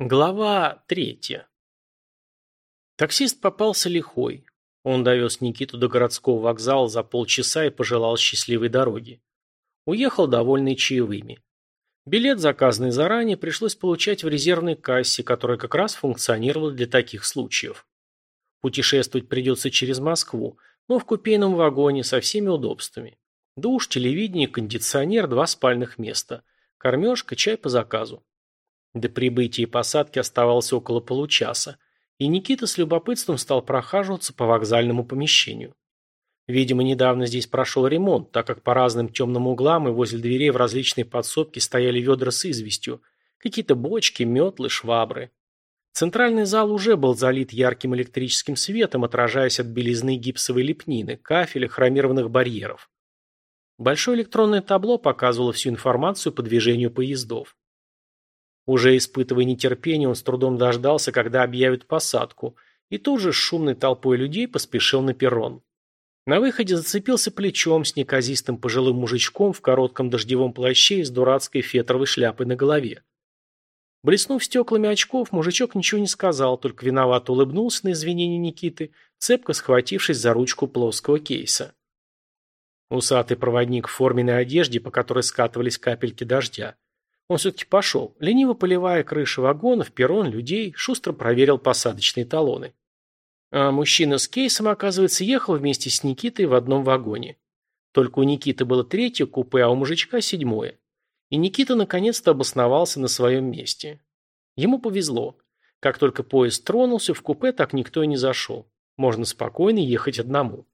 Глава третья. Таксист попался лихой. Он довез Никиту до городского вокзала за полчаса и пожелал счастливой дороги. Уехал довольный чаевыми. Билет, заказанный заранее, пришлось получать в резервной кассе, которая как раз функционировала для таких случаев. Путешествовать придется через Москву, но в купейном вагоне со всеми удобствами. Душ, телевидение, кондиционер, два спальных места. Кормежка, чай по заказу. До прибытия и посадки оставалось около получаса, и Никита с любопытством стал прохаживаться по вокзальному помещению. Видимо, недавно здесь прошел ремонт, так как по разным темным углам и возле дверей в различные подсобки стояли ведра с известью, какие-то бочки, метлы, швабры. Центральный зал уже был залит ярким электрическим светом, отражаясь от белизны гипсовой лепнины, кафеля, хромированных барьеров. Большое электронное табло показывало всю информацию по движению поездов. Уже испытывая нетерпение, он с трудом дождался, когда объявят посадку, и тут же с шумной толпой людей поспешил на перрон. На выходе зацепился плечом с неказистым пожилым мужичком в коротком дождевом плаще и с дурацкой фетровой шляпой на голове. Блеснув стеклами очков, мужичок ничего не сказал, только виновато улыбнулся на извинения Никиты, цепко схватившись за ручку плоского кейса. Усатый проводник в форменной одежде, по которой скатывались капельки дождя, он все-таки пошел. Лениво поливая крыши вагонов, перрон, людей, шустро проверил посадочные талоны. А мужчина с кейсом, оказывается, ехал вместе с Никитой в одном вагоне. Только у Никиты было третье купе, а у мужичка седьмое. И Никита наконец-то обосновался на своем месте. Ему повезло. Как только поезд тронулся, в купе так никто и не зашел. Можно спокойно ехать одному.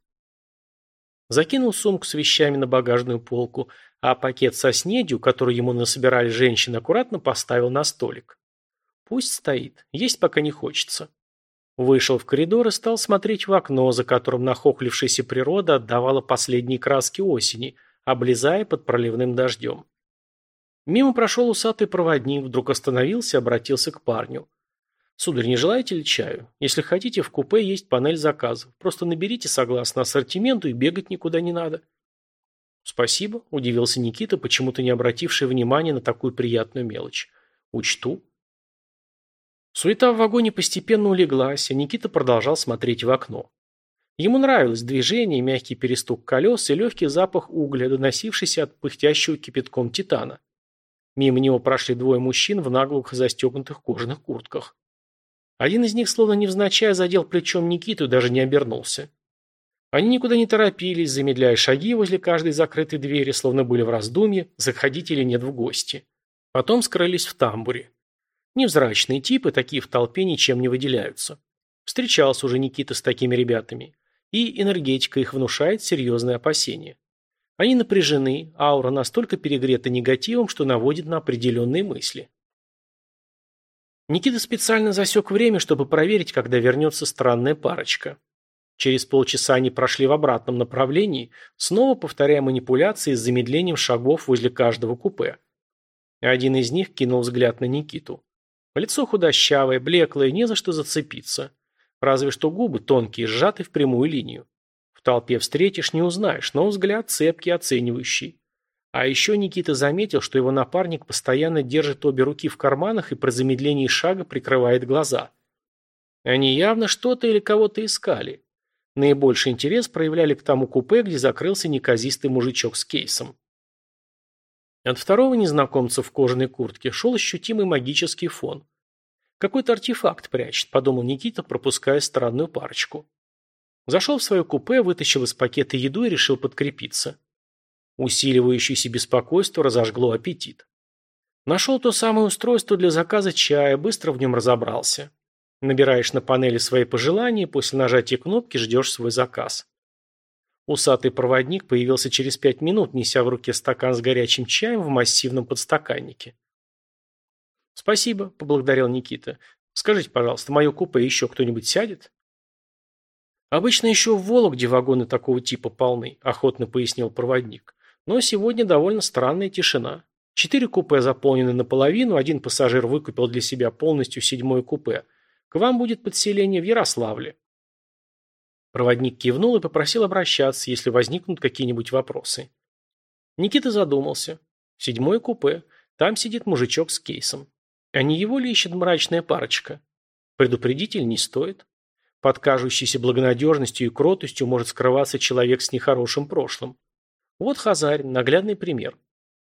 Закинул сумку с вещами на багажную полку, а пакет со снедью, который ему насобирали женщины, аккуратно поставил на столик. Пусть стоит, есть пока не хочется. Вышел в коридор и стал смотреть в окно, за которым нахохлившаяся природа отдавала последние краски осени, облезая под проливным дождем. Мимо прошел усатый проводник, вдруг остановился и обратился к парню. «Сударь, не желаете ли чаю? Если хотите, в купе есть панель заказов. Просто наберите согласно ассортименту и бегать никуда не надо». «Спасибо», – удивился Никита, почему-то не обративший внимания на такую приятную мелочь. «Учту». Суета в вагоне постепенно улеглась, а Никита продолжал смотреть в окно. Ему нравилось движение, мягкий перестук колес и легкий запах угля, доносившийся от пыхтящего кипятком титана. Мимо него прошли двое мужчин в наглухо застегнутых кожаных куртках. Один из них, словно невзначай, задел плечом Никиту и даже не обернулся. Они никуда не торопились, замедляя шаги возле каждой закрытой двери, словно были в раздумье, заходить или нет в гости. Потом скрылись в тамбуре. Невзрачные типы, такие в толпе ничем не выделяются. Встречался уже Никита с такими ребятами. И энергетика их внушает серьезные опасения. Они напряжены, аура настолько перегрета негативом, что наводит на определенные мысли. Никита специально засек время, чтобы проверить, когда вернется странная парочка. Через полчаса они прошли в обратном направлении, снова повторяя манипуляции с замедлением шагов возле каждого купе. Один из них кинул взгляд на Никиту. Лицо худощавое, блеклое, не за что зацепиться. Разве что губы тонкие, сжаты в прямую линию. В толпе встретишь, не узнаешь, но взгляд цепкий, оценивающий. А еще Никита заметил, что его напарник постоянно держит обе руки в карманах и при замедлении шага прикрывает глаза. Они явно что-то или кого-то искали. Наибольший интерес проявляли к тому купе, где закрылся неказистый мужичок с кейсом. От второго незнакомца в кожаной куртке шел ощутимый магический фон. «Какой-то артефакт прячет», – подумал Никита, пропуская странную парочку. Зашел в свое купе, вытащил из пакета еду и решил подкрепиться. Усиливающееся беспокойство разожгло аппетит. Нашел то самое устройство для заказа чая, быстро в нем разобрался. Набираешь на панели свои пожелания, после нажатия кнопки ждешь свой заказ. Усатый проводник появился через пять минут, неся в руке стакан с горячим чаем в массивном подстаканнике. «Спасибо», – поблагодарил Никита. «Скажите, пожалуйста, мое купе еще кто-нибудь сядет?» «Обычно еще в Вологде вагоны такого типа полны», – охотно пояснил проводник. «Но сегодня довольно странная тишина. Четыре купе заполнены наполовину, один пассажир выкупил для себя полностью седьмое купе, к вам будет подселение в Ярославле. Проводник кивнул и попросил обращаться, если возникнут какие-нибудь вопросы. Никита задумался. Седьмое купе. Там сидит мужичок с кейсом. А не его ли ищет мрачная парочка? Предупредить или не стоит? Под кажущейся благонадежностью и кротостью может скрываться человек с нехорошим прошлым. Вот Хазарь, наглядный пример.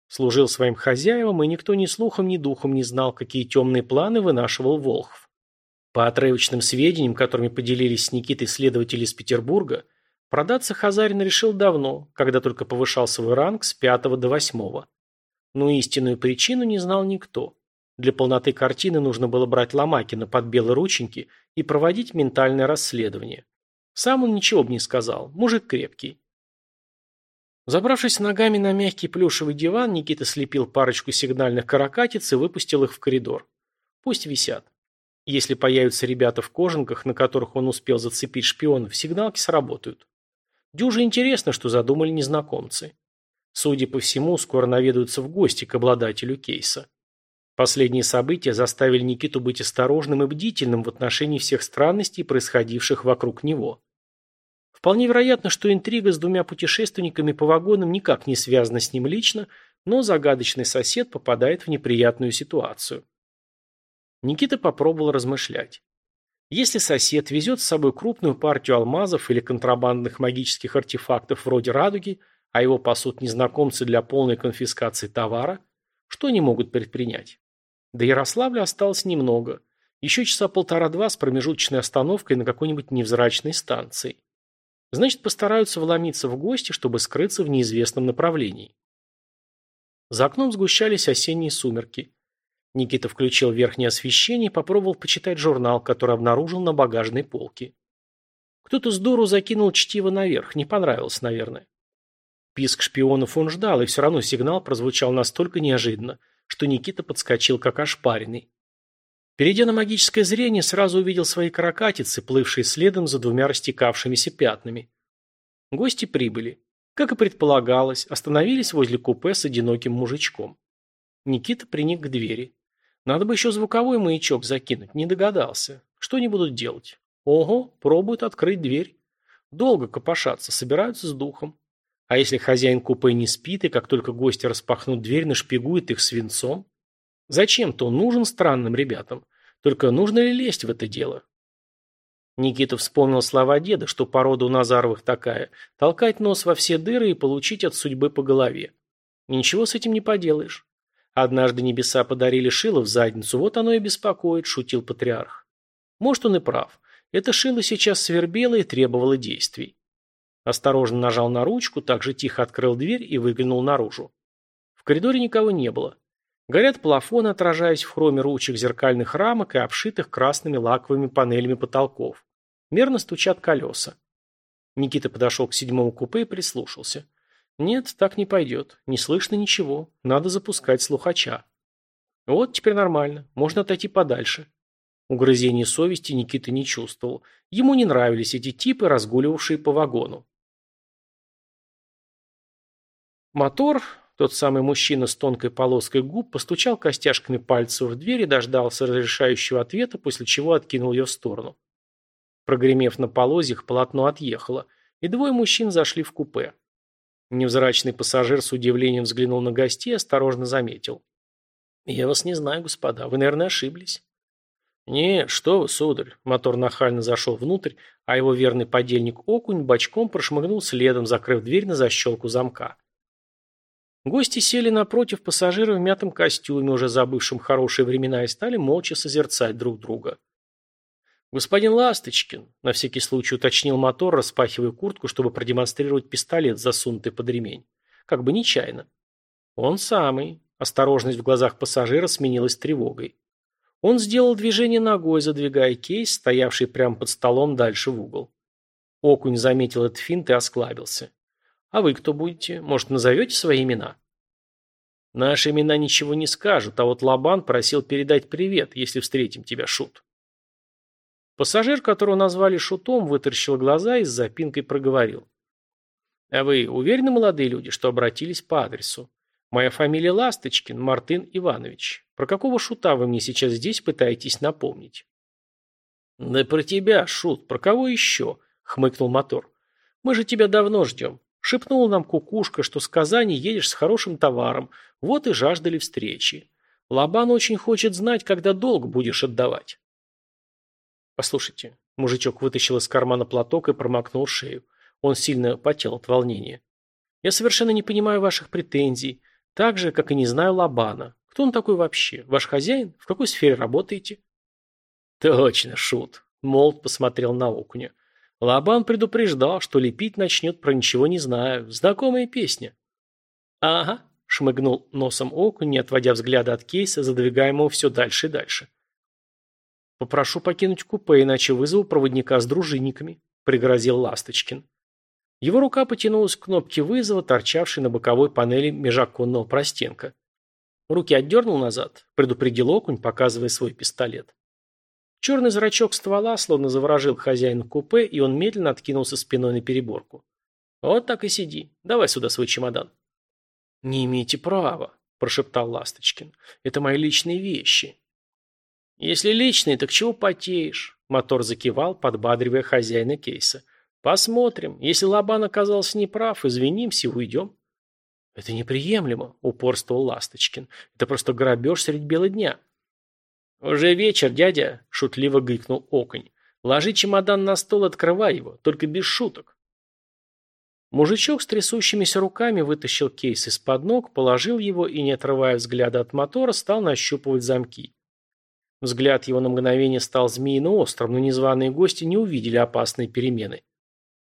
Служил своим хозяевам, и никто ни слухом, ни духом не знал, какие темные планы вынашивал Волхов. По отрывочным сведениям, которыми поделились с Никитой следователи из Петербурга, продаться Хазарин решил давно, когда только повышал свой ранг с пятого до восьмого. Но истинную причину не знал никто. Для полноты картины нужно было брать Ломакина под белые рученьки и проводить ментальное расследование. Сам он ничего бы не сказал, мужик крепкий. Забравшись ногами на мягкий плюшевый диван, Никита слепил парочку сигнальных каракатиц и выпустил их в коридор. Пусть висят. Если появятся ребята в кожанках, на которых он успел зацепить шпионов, сигналки сработают. Дюже интересно, что задумали незнакомцы. Судя по всему, скоро наведаются в гости к обладателю кейса. Последние события заставили Никиту быть осторожным и бдительным в отношении всех странностей, происходивших вокруг него. Вполне вероятно, что интрига с двумя путешественниками по вагонам никак не связана с ним лично, но загадочный сосед попадает в неприятную ситуацию. Никита попробовал размышлять. Если сосед везет с собой крупную партию алмазов или контрабандных магических артефактов вроде радуги, а его пасут незнакомцы для полной конфискации товара, что они могут предпринять? До Ярославля осталось немного. Еще часа полтора-два с промежуточной остановкой на какой-нибудь невзрачной станции. Значит, постараются вломиться в гости, чтобы скрыться в неизвестном направлении. За окном сгущались осенние сумерки. Никита включил верхнее освещение и попробовал почитать журнал, который обнаружил на багажной полке. Кто-то с дуру закинул чтиво наверх, не понравилось, наверное. Писк шпионов он ждал, и все равно сигнал прозвучал настолько неожиданно, что Никита подскочил как ошпаренный. Перейдя на магическое зрение, сразу увидел свои каракатицы, плывшие следом за двумя растекавшимися пятнами. Гости прибыли. Как и предполагалось, остановились возле купе с одиноким мужичком. Никита приник к двери. Надо бы еще звуковой маячок закинуть, не догадался. Что они будут делать? Ого, пробуют открыть дверь. Долго копошатся, собираются с духом. А если хозяин купе не спит, и как только гости распахнут дверь, нашпигует их свинцом? Зачем-то он нужен странным ребятам. Только нужно ли лезть в это дело? Никита вспомнил слова деда, что порода у Назаровых такая – толкать нос во все дыры и получить от судьбы по голове. Ничего с этим не поделаешь. Однажды небеса подарили шило в задницу, вот оно и беспокоит, шутил патриарх. Может, он и прав. Это шило сейчас свербело и требовало действий. Осторожно нажал на ручку, также тихо открыл дверь и выглянул наружу. В коридоре никого не было. Горят плафоны, отражаясь в хроме ручек зеркальных рамок и обшитых красными лаковыми панелями потолков. Мерно стучат колеса. Никита подошел к седьмому купе и прислушался. Нет, так не пойдет. Не слышно ничего. Надо запускать слухача. Вот теперь нормально. Можно отойти подальше. Угрызения совести Никита не чувствовал. Ему не нравились эти типы, разгуливавшие по вагону. Мотор, тот самый мужчина с тонкой полоской губ постучал костяшками пальцев в дверь и дождался разрешающего ответа, после чего откинул ее в сторону. Прогремев на полозьях, полотно отъехало, и двое мужчин зашли в купе. Невзрачный пассажир с удивлением взглянул на гостей и осторожно заметил. «Я вас не знаю, господа, вы, наверное, ошиблись». «Не, что вы, сударь!» Мотор нахально зашел внутрь, а его верный подельник Окунь бочком прошмыгнул следом, закрыв дверь на защелку замка. Гости сели напротив пассажира в мятом костюме, уже забывшем хорошие времена, и стали молча созерцать друг друга. «Господин Ласточкин», — на всякий случай уточнил мотор, распахивая куртку, чтобы продемонстрировать пистолет, засунутый под ремень. Как бы нечаянно. «Он самый». Осторожность в глазах пассажира сменилась тревогой. Он сделал движение ногой, задвигая кейс, стоявший прямо под столом дальше в угол. Окунь заметил этот финт и осклабился. А вы кто будете? Может, назовете свои имена? Наши имена ничего не скажут, а вот Лабан просил передать привет, если встретим тебя, Шут. Пассажир, которого назвали Шутом, вытаращил глаза и с запинкой проговорил. А вы уверены, молодые люди, что обратились по адресу? Моя фамилия Ласточкин, Мартын Иванович. Про какого шута вы мне сейчас здесь пытаетесь напомнить? Да про тебя, шут, про кого еще? Хмыкнул мотор. Мы же тебя давно ждем. Шепнула нам кукушка, что с Казани едешь с хорошим товаром, вот и жаждали встречи. Лобан очень хочет знать, когда долг будешь отдавать. Послушайте, мужичок вытащил из кармана платок и промокнул шею. Он сильно потел от волнения. Я совершенно не понимаю ваших претензий, так же, как и не знаю Лобана. Кто он такой вообще? Ваш хозяин? В какой сфере работаете? Точно, шут. Молд посмотрел на окуня. Лобан предупреждал, что лепить начнет про ничего не знаю. Знакомая песня. Ага, шмыгнул носом окунь, не отводя взгляда от кейса, задвигаемого все дальше и дальше. «Попрошу покинуть купе, иначе вызову проводника с дружинниками», — пригрозил Ласточкин. Его рука потянулась к кнопке вызова, торчавшей на боковой панели межоконного простенка. Руки отдернул назад, предупредил окунь, показывая свой пистолет. Черный зрачок ствола словно заворожил хозяина купе, и он медленно откинулся спиной на переборку. «Вот так и сиди. Давай сюда свой чемодан». «Не имеете права», – прошептал Ласточкин. «Это мои личные вещи». «Если личные, так чего потеешь?» – мотор закивал, подбадривая хозяина кейса. «Посмотрим. Если Лобан оказался неправ, извинимся и уйдем». «Это неприемлемо», – упорствовал Ласточкин. «Это просто грабеж средь бела дня». «Уже вечер, дядя», – шутливо гыкнул оконь. «Ложи чемодан на стол, открывай его, только без шуток». Мужичок с трясущимися руками вытащил кейс из-под ног, положил его и, не отрывая взгляда от мотора, стал нащупывать замки. Взгляд его на мгновение стал змеино острым, но незваные гости не увидели опасной перемены.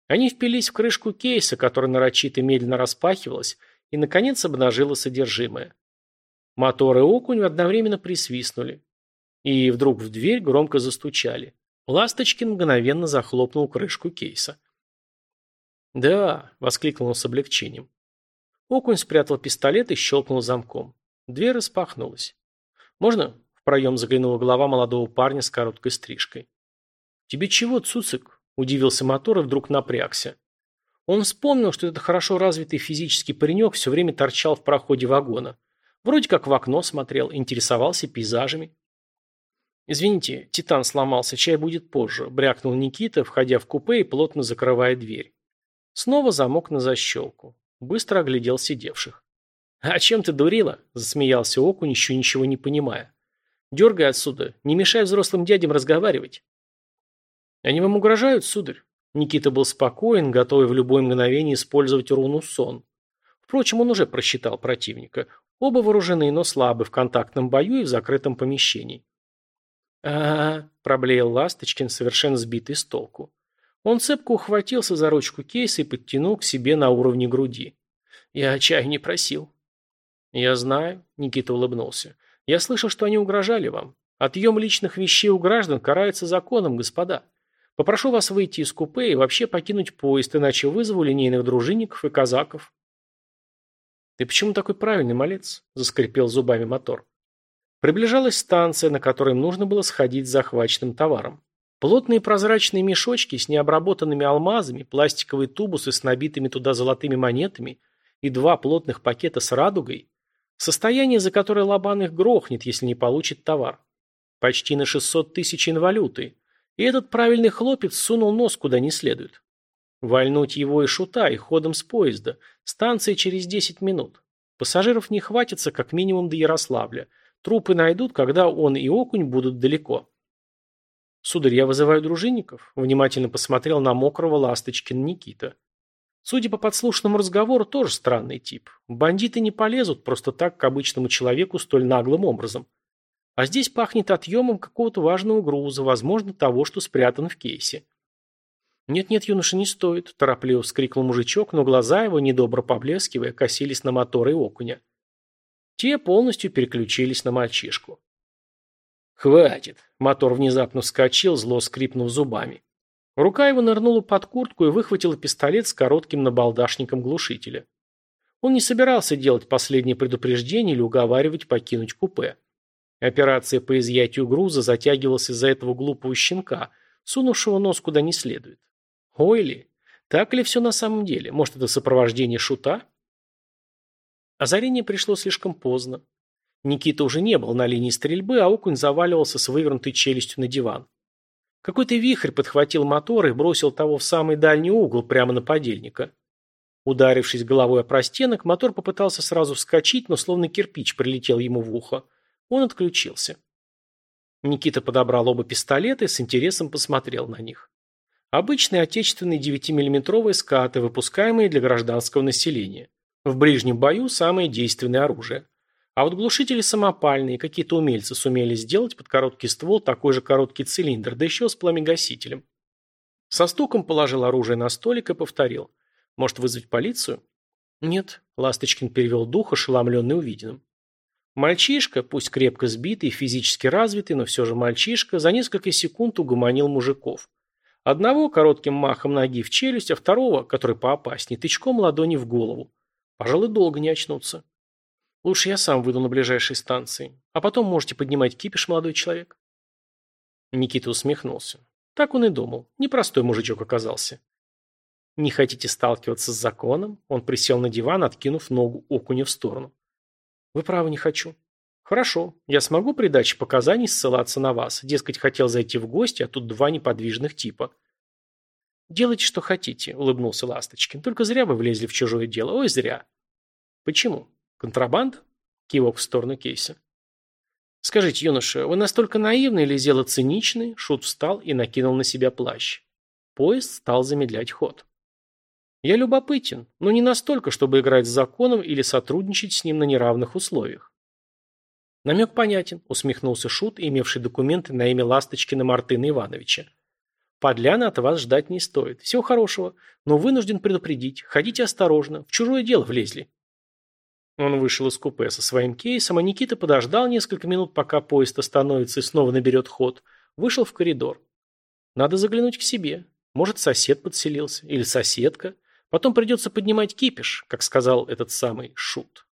Они впились в крышку кейса, которая нарочито медленно распахивалась, и, наконец, обнажила содержимое. Мотор и окунь одновременно присвистнули. И вдруг в дверь громко застучали. Ласточкин мгновенно захлопнул крышку кейса. «Да», — воскликнул он с облегчением. Окунь спрятал пистолет и щелкнул замком. Дверь распахнулась. «Можно?» — в проем заглянула голова молодого парня с короткой стрижкой. «Тебе чего, Цуцик?» — удивился мотор и вдруг напрягся. Он вспомнил, что этот хорошо развитый физический паренек все время торчал в проходе вагона. Вроде как в окно смотрел, интересовался пейзажами. «Извините, Титан сломался, чай будет позже», — брякнул Никита, входя в купе и плотно закрывая дверь. Снова замок на защелку. Быстро оглядел сидевших. «А чем ты дурила?» – засмеялся окунь, еще ничего не понимая. «Дергай отсюда, не мешай взрослым дядям разговаривать». «Они вам угрожают, сударь?» Никита был спокоен, готовый в любое мгновение использовать руну сон. Впрочем, он уже просчитал противника. Оба вооружены, но слабы в контактном бою и в закрытом помещении. А, проблеял Ласточкин, совершенно сбитый с толку. Он цепко ухватился за ручку кейса и подтянул к себе на уровне груди. «Я чаю не просил». «Я знаю», — Никита улыбнулся. «Я слышал, что они угрожали вам. Отъем личных вещей у граждан карается законом, господа. Попрошу вас выйти из купе и вообще покинуть поезд, иначе вызову линейных дружинников и казаков». «Ты почему такой правильный, малец?» – заскрипел зубами мотор. Приближалась станция, на которой им нужно было сходить с захваченным товаром. Плотные прозрачные мешочки с необработанными алмазами, пластиковые тубусы с набитыми туда золотыми монетами и два плотных пакета с радугой – состояние, за которое Лобан их грохнет, если не получит товар. Почти на 600 тысяч инвалюты. И этот правильный хлопец сунул нос куда не следует. Вальнуть его и шута, и ходом с поезда. Станция через 10 минут. Пассажиров не хватится как минимум до Ярославля. Трупы найдут, когда он и окунь будут далеко. «Сударь, я вызываю дружинников», – внимательно посмотрел на мокрого Ласточкина Никита. Судя по подслушанному разговору, тоже странный тип. Бандиты не полезут просто так к обычному человеку столь наглым образом. А здесь пахнет отъемом какого-то важного груза, возможно, того, что спрятано в кейсе. «Нет-нет, юноша, не стоит», – торопливо вскрикнул мужичок, но глаза его, недобро поблескивая, косились на моторы окуня. Те полностью переключились на мальчишку. «Хватит!» Мотор внезапно вскочил, зло скрипнув зубами. Рука его нырнула под куртку и выхватила пистолет с коротким набалдашником глушителя. Он не собирался делать последнее предупреждение или уговаривать покинуть купе. Операция по изъятию груза затягивалась из-за этого глупого щенка, сунувшего нос куда не следует. Ой так ли все на самом деле? Может, это сопровождение шута? Озарение пришло слишком поздно. Никита уже не был на линии стрельбы, а окунь заваливался с вывернутой челюстью на диван. Какой-то вихрь подхватил мотор и бросил того в самый дальний угол, прямо на подельника. Ударившись головой о простенок, мотор попытался сразу вскочить, но словно кирпич прилетел ему в ухо. Он отключился. Никита подобрал оба пистолета и с интересом посмотрел на них. Обычные отечественные 9-миллиметровые скаты, выпускаемые для гражданского населения. В ближнем бою самое действенное оружие. А вот глушители самопальные, какие-то умельцы сумели сделать под короткий ствол такой же короткий цилиндр, да еще с пламегасителем. Со стуком положил оружие на столик и повторил. Может вызвать полицию? Нет, Ласточкин перевел дух, ошеломленный увиденным. Мальчишка, пусть крепко сбитый физически развитый, но все же мальчишка, за несколько секунд угомонил мужиков. Одного коротким махом ноги в челюсть, а второго, который поопаснее, тычком ладони в голову. Пожалуй, долго не очнуться. Лучше я сам выйду на ближайшей станции. А потом можете поднимать кипиш, молодой человек. Никита усмехнулся. Так он и думал. Непростой мужичок оказался. Не хотите сталкиваться с законом? Он присел на диван, откинув ногу окуня в сторону. Вы правы, не хочу. Хорошо, я смогу при даче показаний ссылаться на вас. Дескать, хотел зайти в гости, а тут два неподвижных типа. Делайте, что хотите, улыбнулся Ласточкин. Только зря вы влезли в чужое дело. Ой, зря. Почему? Контрабанда? Кивок в сторону кейса. Скажите, юноша, вы настолько наивны или зело циничны? Шут встал и накинул на себя плащ. Поезд стал замедлять ход. Я любопытен, но не настолько, чтобы играть с законом или сотрудничать с ним на неравных условиях. Намек понятен, усмехнулся Шут, имевший документы на имя Ласточкина Мартына Ивановича. Подляна от вас ждать не стоит. Всего хорошего, но вынужден предупредить. Ходите осторожно, в чужое дело влезли. Он вышел из купе со своим кейсом, а Никита подождал несколько минут, пока поезд остановится и снова наберет ход. Вышел в коридор. Надо заглянуть к себе. Может, сосед подселился. Или соседка. Потом придется поднимать кипиш, как сказал этот самый Шут.